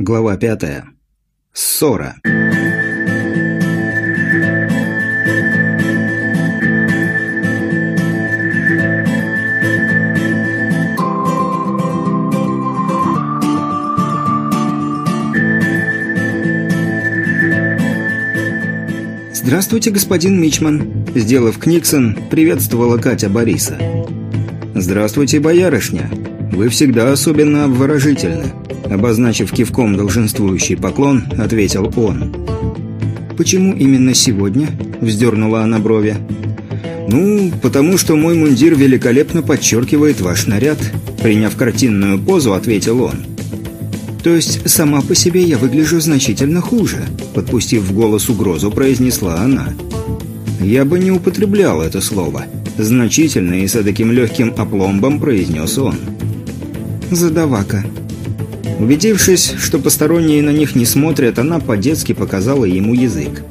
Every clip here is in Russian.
Глава пятая. Ссора. «Здравствуйте, господин Мичман», – сделав Книксон, приветствовала Катя Бориса. «Здравствуйте, боярышня. Вы всегда особенно обворожительны», – обозначив кивком долженствующий поклон, ответил он. «Почему именно сегодня?» – вздернула она брови. «Ну, потому что мой мундир великолепно подчеркивает ваш наряд», – приняв картинную позу, ответил он. «То есть сама по себе я выгляжу значительно хуже», – подпустив в голос угрозу, произнесла она. «Я бы не употреблял это слово», – значительно и с таким легким опломбом произнес он. «Задавака». Убедившись, что посторонние на них не смотрят, она по-детски показала ему язык.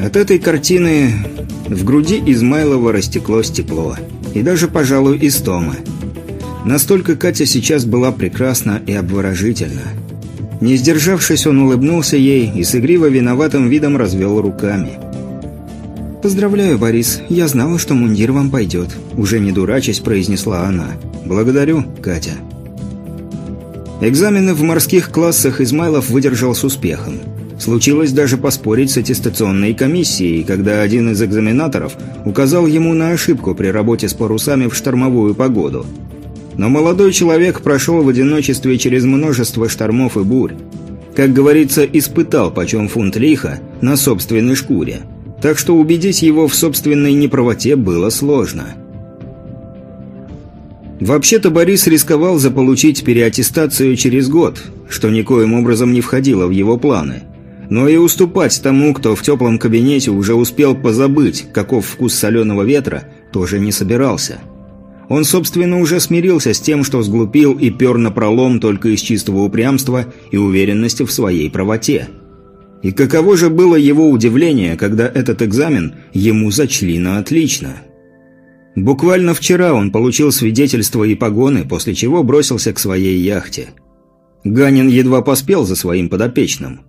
От этой картины в груди Измайлова растеклось тепло. И даже, пожалуй, истома. Настолько Катя сейчас была прекрасна и обворожительна. Не сдержавшись, он улыбнулся ей и с игриво виноватым видом развел руками. «Поздравляю, Борис. Я знала, что мундир вам пойдет», – уже не дурачась произнесла она. «Благодарю, Катя». Экзамены в морских классах Измайлов выдержал с успехом. Случилось даже поспорить с аттестационной комиссией, когда один из экзаменаторов указал ему на ошибку при работе с парусами в штормовую погоду – но молодой человек прошел в одиночестве через множество штормов и бурь. Как говорится, испытал почем фунт лиха на собственной шкуре. Так что убедить его в собственной неправоте было сложно. Вообще-то Борис рисковал заполучить переаттестацию через год, что никоим образом не входило в его планы. Но и уступать тому, кто в теплом кабинете уже успел позабыть, каков вкус соленого ветра, тоже не собирался. Он, собственно, уже смирился с тем, что сглупил и пер на пролом только из чистого упрямства и уверенности в своей правоте. И каково же было его удивление, когда этот экзамен ему зачли на отлично. Буквально вчера он получил свидетельство и погоны, после чего бросился к своей яхте. Ганин едва поспел за своим подопечным.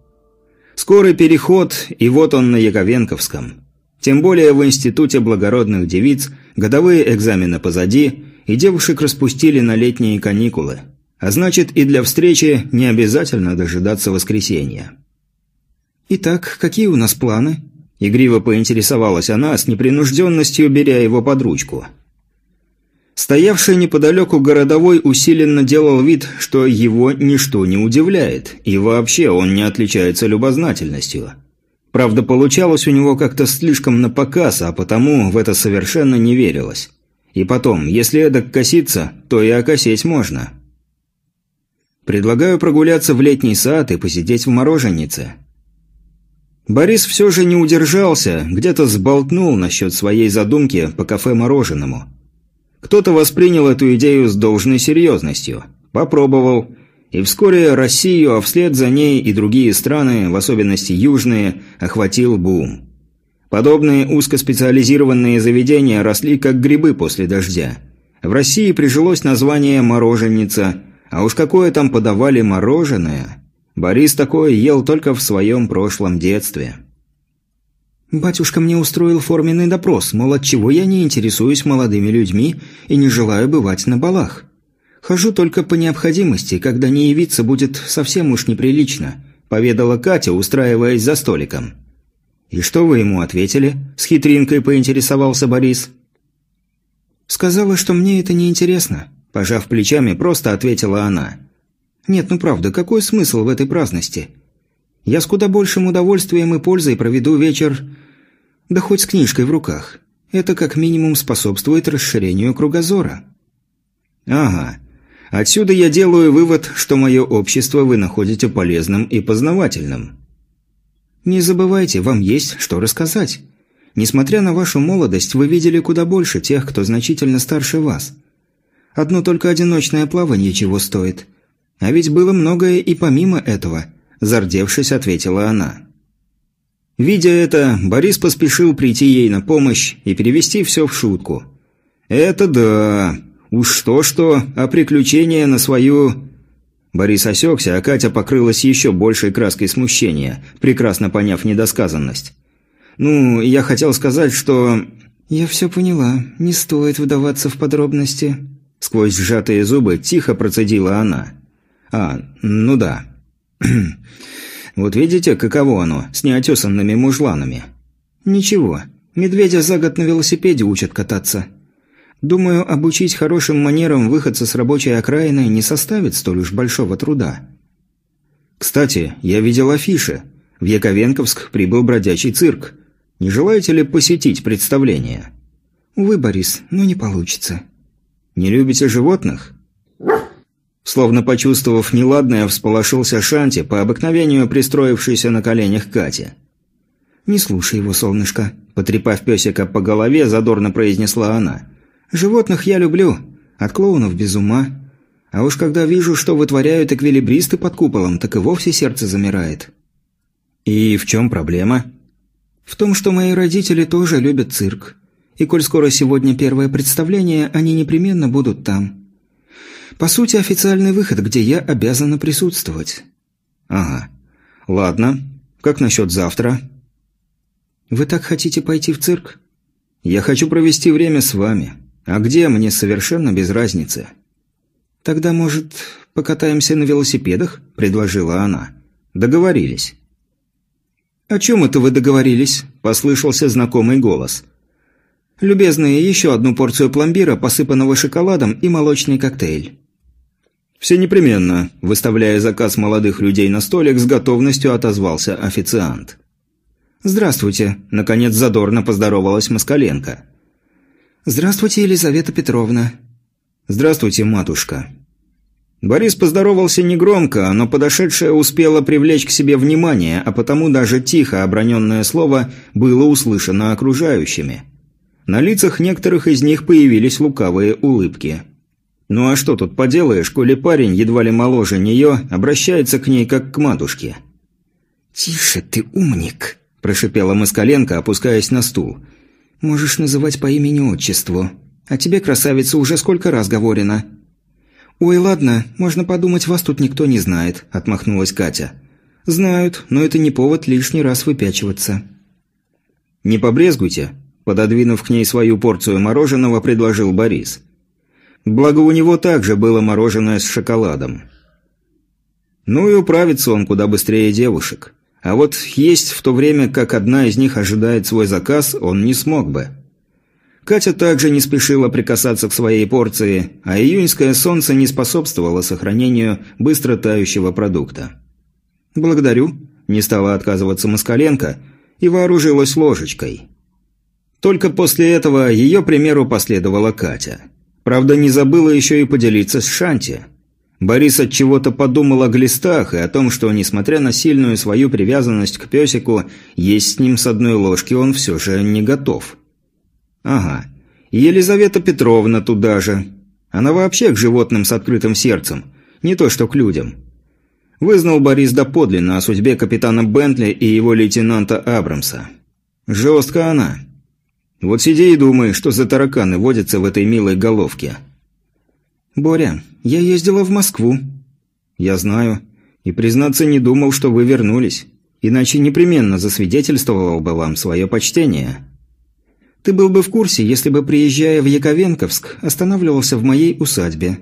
Скорый переход, и вот он на Яковенковском – тем более в Институте благородных девиц годовые экзамены позади, и девушек распустили на летние каникулы. А значит, и для встречи не обязательно дожидаться воскресенья. «Итак, какие у нас планы?» Игриво поинтересовалась она, с непринужденностью беря его под ручку. Стоявший неподалеку городовой усиленно делал вид, что его ничто не удивляет, и вообще он не отличается любознательностью – Правда, получалось у него как-то слишком напоказ, а потому в это совершенно не верилось. И потом, если эдак коситься, то и окосеть можно. Предлагаю прогуляться в летний сад и посидеть в мороженице. Борис все же не удержался, где-то сболтнул насчет своей задумки по кафе-мороженому. Кто-то воспринял эту идею с должной серьезностью. Попробовал – и вскоре Россию, а вслед за ней и другие страны, в особенности южные, охватил бум. Подобные узкоспециализированные заведения росли как грибы после дождя. В России прижилось название «мороженница», а уж какое там подавали мороженое. Борис такое ел только в своем прошлом детстве. «Батюшка мне устроил форменный допрос, мол, отчего я не интересуюсь молодыми людьми и не желаю бывать на балах. «Хожу только по необходимости, когда не явиться будет совсем уж неприлично», – поведала Катя, устраиваясь за столиком. «И что вы ему ответили?» – с хитринкой поинтересовался Борис. «Сказала, что мне это не интересно», – пожав плечами, просто ответила она. «Нет, ну правда, какой смысл в этой праздности? Я с куда большим удовольствием и пользой проведу вечер, да хоть с книжкой в руках. Это как минимум способствует расширению кругозора». «Ага, Отсюда я делаю вывод, что мое общество вы находите полезным и познавательным. Не забывайте, вам есть что рассказать. Несмотря на вашу молодость, вы видели куда больше тех, кто значительно старше вас. Одно только одиночное плавание чего стоит. А ведь было многое и помимо этого, зардевшись, ответила она. Видя это, Борис поспешил прийти ей на помощь и перевести все в шутку. «Это да. Уж что-что, а приключения на свою... Борис осекся, а Катя покрылась еще большей краской смущения, прекрасно поняв недосказанность. «Ну, я хотел сказать, что...» «Я все поняла. Не стоит вдаваться в подробности». Сквозь сжатые зубы тихо процедила она. «А, ну да. вот видите, каково оно, с неотесанными мужланами?» «Ничего. Медведя за год на велосипеде учат кататься. Думаю, обучить хорошим манерам выходца с рабочей окраины не составит столь уж большого труда». «Кстати, я видел афиши. В Яковенковск прибыл бродячий цирк. Не желаете ли посетить представление?» «Увы, Борис, но не получится». «Не любите животных?» Словно почувствовав неладное, всполошился Шанти, по обыкновению пристроившийся на коленях Кати. «Не слушай его, солнышко», – потрепав песика по голове, задорно произнесла она. «Животных я люблю, от клоунов без ума. А уж когда вижу, что вытворяют эквилибристы под куполом, так и вовсе сердце замирает». «И в чем проблема?» «В том, что мои родители тоже любят цирк. И коль скоро сегодня первое представление, они непременно будут там. По сути, официальный выход, где я обязана присутствовать». «Ага. Ладно. Как насчет завтра?» «Вы так хотите пойти в цирк?» «Я хочу провести время с вами. А где, мне совершенно без разницы». «Тогда, может, покатаемся на велосипедах?» – предложила она. «Договорились». «О чем это вы договорились?» – послышался знакомый голос. «Любезные, еще одну порцию пломбира, посыпанного шоколадом и молочный коктейль». «Все непременно», – выставляя заказ молодых людей на столик, с готовностью отозвался официант. «Здравствуйте», – наконец задорно поздоровалась Москаленко. «Здравствуйте, Елизавета Петровна». «Здравствуйте, матушка». Борис поздоровался негромко, но подошедшая успела привлечь к себе внимание, а потому даже тихо оброненное слово было услышано окружающими. На лицах некоторых из них появились лукавые улыбки. Ну а что тут поделаешь, коли парень, едва ли моложе нее, обращается к ней как к матушке? «Тише ты, умник!» – прошипела Москаленко, опускаясь на стул. «Можешь называть по имени-отчеству. А тебе, красавица, уже сколько раз говорено». «Ой, ладно, можно подумать, вас тут никто не знает», – отмахнулась Катя. «Знают, но это не повод лишний раз выпячиваться». «Не побрезгуйте», – пододвинув к ней свою порцию мороженого, предложил Борис. Благо у него также было мороженое с шоколадом. Ну и управится он куда быстрее девушек. А вот есть в то время, как одна из них ожидает свой заказ, он не смог бы. Катя также не спешила прикасаться к своей порции, а июньское солнце не способствовало сохранению быстро тающего продукта. «Благодарю», – не стала отказываться Москаленко и вооружилась ложечкой. Только после этого ее примеру последовала Катя. Правда, не забыла еще и поделиться с Шанти – Борис от чего-то подумал о глистах и о том, что, несмотря на сильную свою привязанность к песику, есть с ним с одной ложки он все же не готов. Ага. Елизавета Петровна туда же. Она вообще к животным с открытым сердцем, не то что к людям. Вызнал Борис доподлинно о судьбе капитана Бентли и его лейтенанта Абрамса. Жестко она. Вот сиди и думай, что за тараканы водятся в этой милой головке. «Боря, я ездила в Москву». «Я знаю. И, признаться, не думал, что вы вернулись. Иначе непременно засвидетельствовал бы вам свое почтение». «Ты был бы в курсе, если бы, приезжая в Яковенковск, останавливался в моей усадьбе».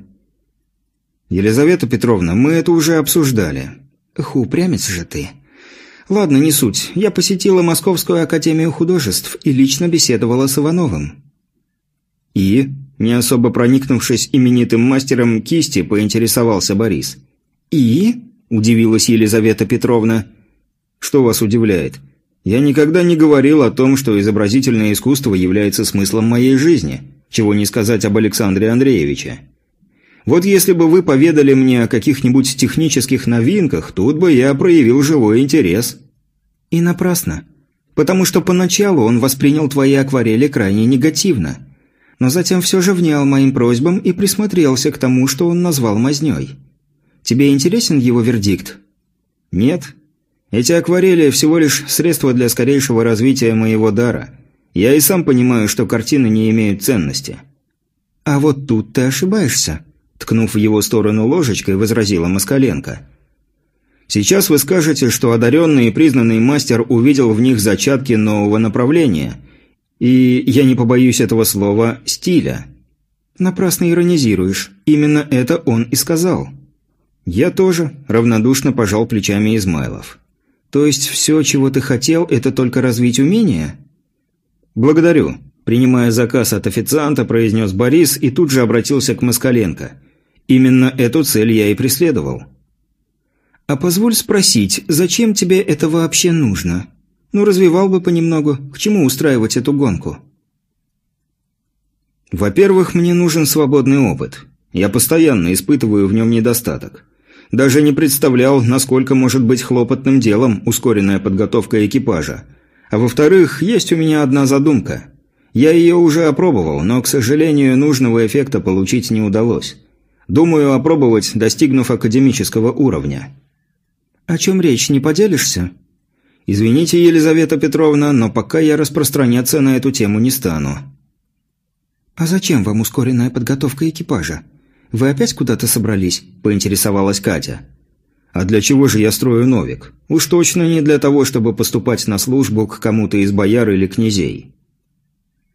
«Елизавета Петровна, мы это уже обсуждали». «Эх, упрямец же ты». «Ладно, не суть. Я посетила Московскую академию художеств и лично беседовала с Ивановым». «И?» Не особо проникнувшись именитым мастером кисти, поинтересовался Борис. «И?» – удивилась Елизавета Петровна. «Что вас удивляет? Я никогда не говорил о том, что изобразительное искусство является смыслом моей жизни, чего не сказать об Александре Андреевиче. Вот если бы вы поведали мне о каких-нибудь технических новинках, тут бы я проявил живой интерес». «И напрасно. Потому что поначалу он воспринял твои акварели крайне негативно» но затем все же внял моим просьбам и присмотрелся к тому, что он назвал мазнёй. Тебе интересен его вердикт? Нет. Эти акварели всего лишь средство для скорейшего развития моего дара. Я и сам понимаю, что картины не имеют ценности. А вот тут ты ошибаешься. Ткнув в его сторону ложечкой, возразила Москаленко. Сейчас вы скажете, что одаренный и признанный мастер увидел в них зачатки нового направления. И, я не побоюсь этого слова, стиля. Напрасно иронизируешь. Именно это он и сказал. Я тоже, равнодушно пожал плечами Измайлов. То есть все, чего ты хотел, это только развить умения? Благодарю. Принимая заказ от официанта, произнес Борис и тут же обратился к Москаленко. Именно эту цель я и преследовал. «А позволь спросить, зачем тебе это вообще нужно? Ну, развивал бы понемногу, к чему устраивать эту гонку?» «Во-первых, мне нужен свободный опыт. Я постоянно испытываю в нем недостаток. Даже не представлял, насколько может быть хлопотным делом ускоренная подготовка экипажа. А во-вторых, есть у меня одна задумка. Я ее уже опробовал, но, к сожалению, нужного эффекта получить не удалось. Думаю опробовать, достигнув академического уровня». «О чем речь, не поделишься?» «Извините, Елизавета Петровна, но пока я распространяться на эту тему не стану». «А зачем вам ускоренная подготовка экипажа? Вы опять куда-то собрались?» – поинтересовалась Катя. «А для чего же я строю Новик? Уж точно не для того, чтобы поступать на службу к кому-то из бояр или князей».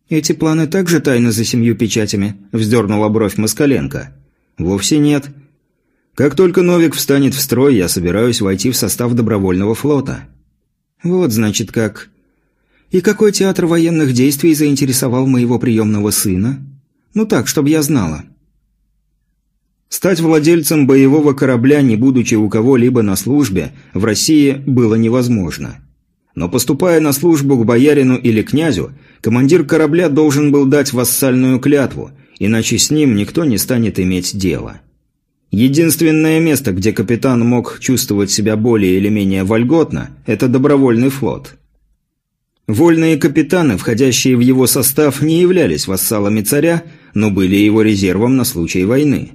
«Эти планы также тайны за семью печатями?» – вздернула бровь Москаленко. «Вовсе нет. Как только Новик встанет в строй, я собираюсь войти в состав добровольного флота. Вот, значит, как. И какой театр военных действий заинтересовал моего приемного сына? Ну так, чтобы я знала. Стать владельцем боевого корабля, не будучи у кого-либо на службе, в России было невозможно. Но поступая на службу к боярину или князю, командир корабля должен был дать вассальную клятву, иначе с ним никто не станет иметь дела. Единственное место, где капитан мог чувствовать себя более или менее вольготно, это добровольный флот. Вольные капитаны, входящие в его состав, не являлись вассалами царя, но были его резервом на случай войны.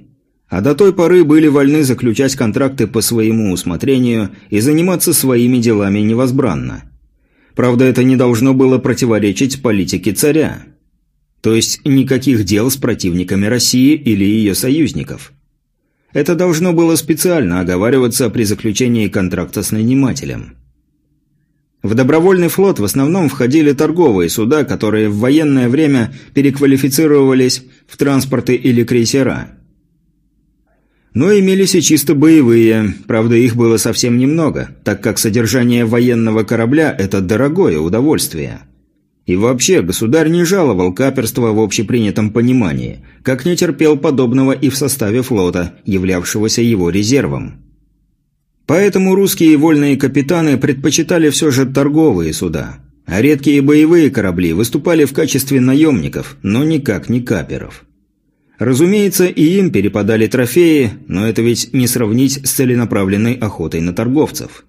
А до той поры были вольны заключать контракты по своему усмотрению и заниматься своими делами невозбранно. Правда, это не должно было противоречить политике царя. То есть никаких дел с противниками России или ее союзников – это должно было специально оговариваться при заключении контракта с нанимателем. В добровольный флот в основном входили торговые суда, которые в военное время переквалифицировались в транспорты или крейсера. Но имелись и чисто боевые, правда их было совсем немного, так как содержание военного корабля – это дорогое удовольствие – и вообще, государь не жаловал каперство в общепринятом понимании, как не терпел подобного и в составе флота, являвшегося его резервом. Поэтому русские вольные капитаны предпочитали все же торговые суда, а редкие боевые корабли выступали в качестве наемников, но никак не каперов. Разумеется, и им перепадали трофеи, но это ведь не сравнить с целенаправленной охотой на торговцев.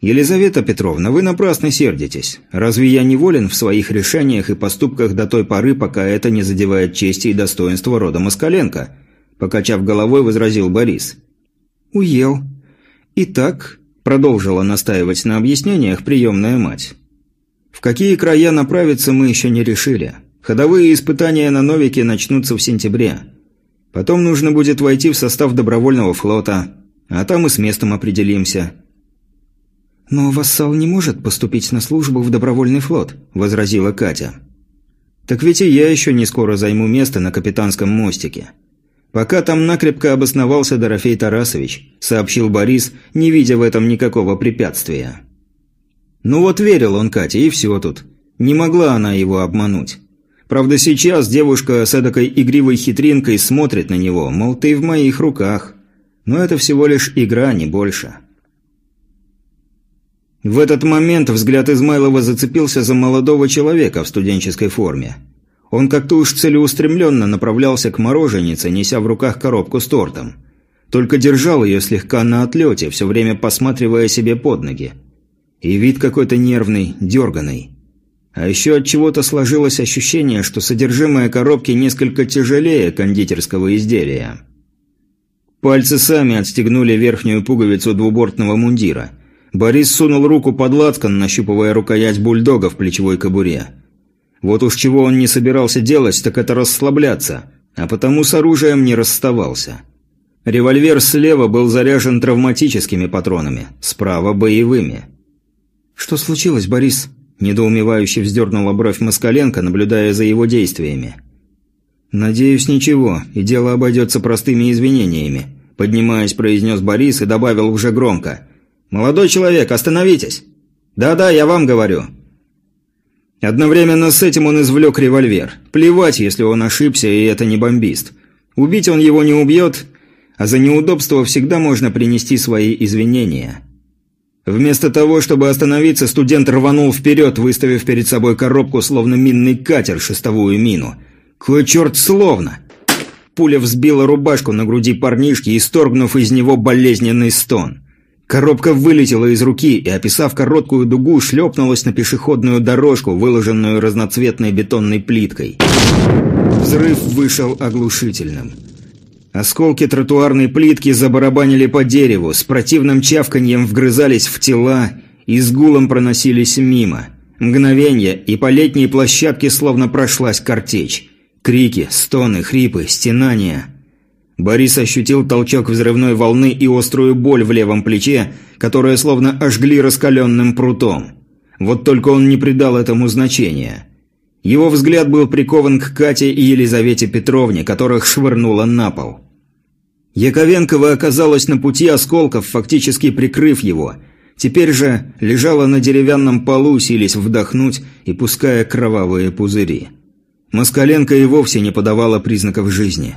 «Елизавета Петровна, вы напрасно сердитесь. Разве я не волен в своих решениях и поступках до той поры, пока это не задевает чести и достоинства рода Москаленко?» Покачав головой, возразил Борис. «Уел. Итак», – продолжила настаивать на объяснениях приемная мать. «В какие края направиться мы еще не решили. Ходовые испытания на Новике начнутся в сентябре. Потом нужно будет войти в состав добровольного флота, а там и с местом определимся». «Но вассал не может поступить на службу в добровольный флот», – возразила Катя. «Так ведь и я еще не скоро займу место на капитанском мостике. Пока там накрепко обосновался Дорофей Тарасович», – сообщил Борис, не видя в этом никакого препятствия. Ну вот верил он Кате, и все тут. Не могла она его обмануть. Правда, сейчас девушка с эдакой игривой хитринкой смотрит на него, мол, ты в моих руках. Но это всего лишь игра, не больше. В этот момент взгляд Измайлова зацепился за молодого человека в студенческой форме. Он как-то уж целеустремленно направлялся к мороженице, неся в руках коробку с тортом. Только держал ее слегка на отлете, все время посматривая себе под ноги. И вид какой-то нервный, дерганый. А еще от чего-то сложилось ощущение, что содержимое коробки несколько тяжелее кондитерского изделия. Пальцы сами отстегнули верхнюю пуговицу двубортного мундира – Борис сунул руку под лацкан, нащупывая рукоять бульдога в плечевой кобуре. Вот уж чего он не собирался делать, так это расслабляться. а потому с оружием не расставался. Револьвер слева был заряжен травматическими патронами, справа – боевыми. «Что случилось, Борис?» – недоумевающе вздернула бровь Москаленко, наблюдая за его действиями. «Надеюсь, ничего, и дело обойдется простыми извинениями», – поднимаясь, произнес Борис и добавил уже громко. «Молодой человек, остановитесь!» «Да-да, я вам говорю!» Одновременно с этим он извлек револьвер. Плевать, если он ошибся, и это не бомбист. Убить он его не убьет, а за неудобство всегда можно принести свои извинения. Вместо того, чтобы остановиться, студент рванул вперед, выставив перед собой коробку, словно минный катер, шестовую мину. Кой черт словно! Пуля взбила рубашку на груди парнишки, исторгнув из него болезненный стон. Коробка вылетела из руки и, описав короткую дугу, шлепнулась на пешеходную дорожку, выложенную разноцветной бетонной плиткой. Взрыв вышел оглушительным. Осколки тротуарной плитки забарабанили по дереву, с противным чавканьем вгрызались в тела и с гулом проносились мимо. Мгновенье, и по летней площадке словно прошлась картечь. Крики, стоны, хрипы, стенания – Борис ощутил толчок взрывной волны и острую боль в левом плече, которая словно ожгли раскаленным прутом. Вот только он не придал этому значения. Его взгляд был прикован к Кате и Елизавете Петровне, которых швырнуло на пол. Яковенкова оказалась на пути осколков, фактически прикрыв его. Теперь же лежала на деревянном полу, сились вдохнуть и пуская кровавые пузыри. Москаленко и вовсе не подавала признаков жизни.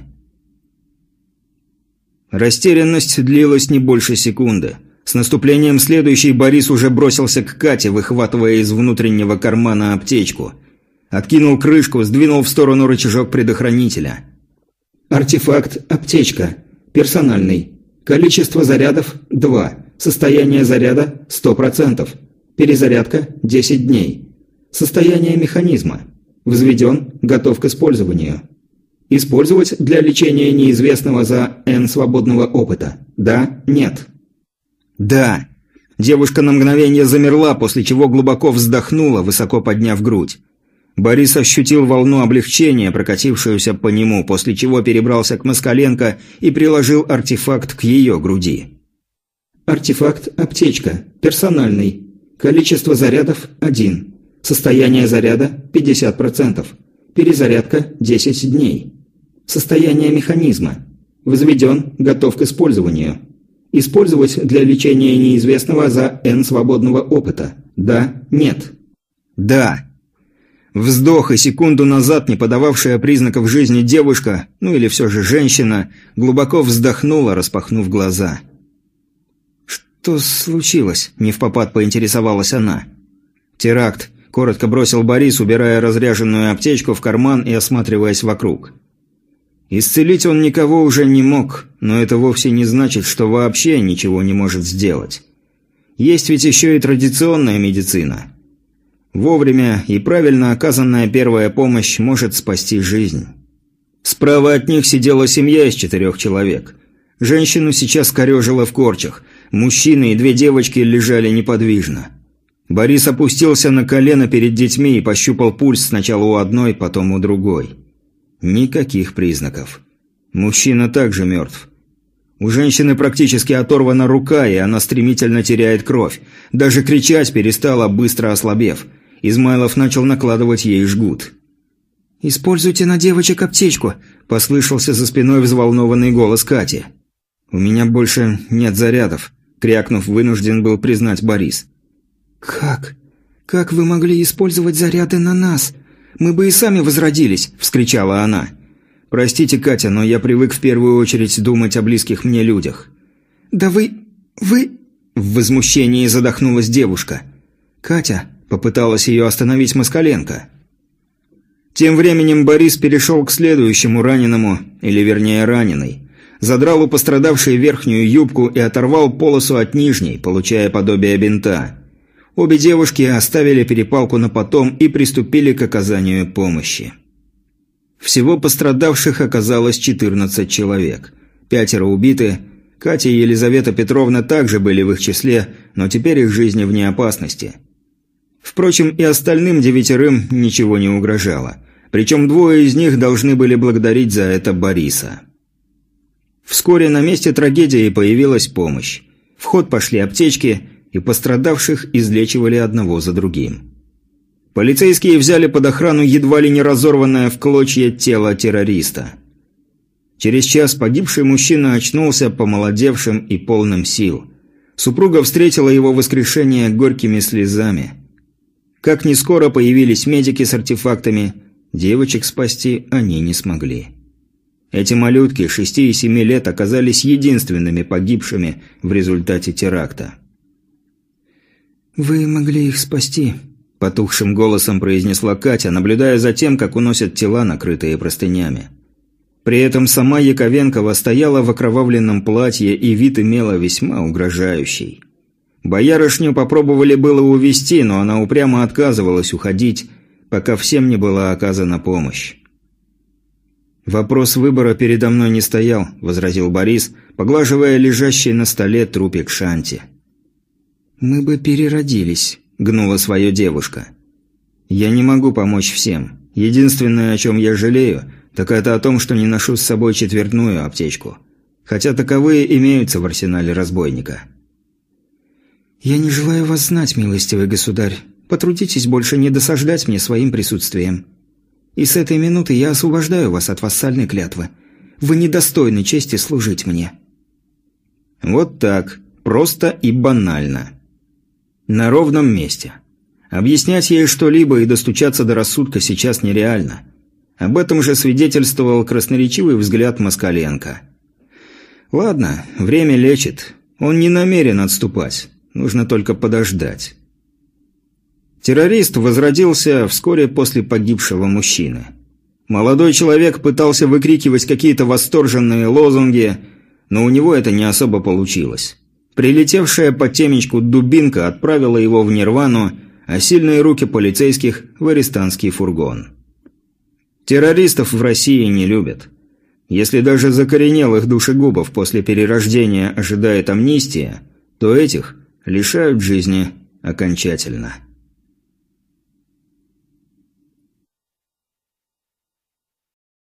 Растерянность длилась не больше секунды. С наступлением следующей Борис уже бросился к Кате, выхватывая из внутреннего кармана аптечку. Откинул крышку, сдвинул в сторону рычажок предохранителя. Артефакт «Аптечка». Персональный. Количество зарядов – 2. Состояние заряда – 100%. Перезарядка – 10 дней. Состояние механизма. Взведен, готов к использованию. Использовать для лечения неизвестного за N свободного опыта? Да? Нет? Да. Девушка на мгновение замерла, после чего глубоко вздохнула, высоко подняв грудь. Борис ощутил волну облегчения, прокатившуюся по нему, после чего перебрался к Москаленко и приложил артефакт к ее груди. Артефакт «Аптечка». Персональный. Количество зарядов – 1. Состояние заряда – 50%. Перезарядка – 10 дней. Состояние механизма. Возведен, готов к использованию. Использовать для лечения неизвестного за N свободного опыта. Да, нет. Да. Вздох и секунду назад не подававшая признаков жизни девушка, ну или все же женщина, глубоко вздохнула, распахнув глаза. «Что случилось?» – не в попад поинтересовалась она. «Теракт», – коротко бросил Борис, убирая разряженную аптечку в карман и осматриваясь вокруг. Исцелить он никого уже не мог, но это вовсе не значит, что вообще ничего не может сделать. Есть ведь еще и традиционная медицина. Вовремя и правильно оказанная первая помощь может спасти жизнь. Справа от них сидела семья из четырех человек. Женщину сейчас корежило в корчах, мужчины и две девочки лежали неподвижно. Борис опустился на колено перед детьми и пощупал пульс сначала у одной, потом у другой. Никаких признаков. Мужчина также мертв. У женщины практически оторвана рука, и она стремительно теряет кровь. Даже кричать перестала, быстро ослабев. Измайлов начал накладывать ей жгут. «Используйте на девочек аптечку», – послышался за спиной взволнованный голос Кати. «У меня больше нет зарядов», – крякнув, вынужден был признать Борис. «Как? Как вы могли использовать заряды на нас?» Мы бы и сами возродились!» – вскричала она. «Простите, Катя, но я привык в первую очередь думать о близких мне людях». «Да вы... вы...» В возмущении задохнулась девушка. «Катя...» – попыталась ее остановить Москаленко. Тем временем Борис перешел к следующему раненому, или вернее раненой. Задрал у пострадавшей верхнюю юбку и оторвал полосу от нижней, получая подобие бинта. Обе девушки оставили перепалку на потом и приступили к оказанию помощи. Всего пострадавших оказалось 14 человек. Пятеро убиты. Катя и Елизавета Петровна также были в их числе, но теперь их жизни вне опасности. Впрочем, и остальным девятерым ничего не угрожало. Причем двое из них должны были благодарить за это Бориса. Вскоре на месте трагедии появилась помощь. В ход пошли аптечки, и пострадавших излечивали одного за другим. Полицейские взяли под охрану едва ли не разорванное в клочья тело террориста. Через час погибший мужчина очнулся помолодевшим и полным сил. Супруга встретила его воскрешение горькими слезами. Как ни скоро появились медики с артефактами, девочек спасти они не смогли. Эти малютки шести и семи лет оказались единственными погибшими в результате теракта. «Вы могли их спасти», Потухшим голосом произнесла Катя, наблюдая за тем, как уносят тела, накрытые простынями. При этом сама Яковенкова стояла в окровавленном платье, и вид имела весьма угрожающий. Боярышню попробовали было увести, но она упрямо отказывалась уходить, пока всем не была оказана помощь. «Вопрос выбора передо мной не стоял», – возразил Борис, поглаживая лежащий на столе трупик Шанти. «Мы бы переродились», – гнула свое девушка. «Я не могу помочь всем. Единственное, о чем я жалею, так это о том, что не ношу с собой четвертную аптечку. Хотя таковые имеются в арсенале разбойника». «Я не желаю вас знать, милостивый государь. Потрудитесь больше не досаждать мне своим присутствием. И с этой минуты я освобождаю вас от вассальной клятвы. Вы недостойны чести служить мне». Вот так. Просто и банально. На ровном месте. Объяснять ей что-либо и достучаться до рассудка сейчас нереально. Об этом же свидетельствовал красноречивый взгляд Москаленко. Ладно, время лечит. Он не намерен отступать. Нужно только подождать. Террорист возродился вскоре после погибшего мужчины. Молодой человек пытался выкрикивать какие-то восторженные лозунги, но у него это не особо получилось. Прилетевшая по темечку дубинка отправила его в нирвану, а сильные руки полицейских – в арестантский фургон. Террористов в России не любят. Если даже закоренелых душегубов после перерождения ожидает амнистия, то этих лишают жизни окончательно.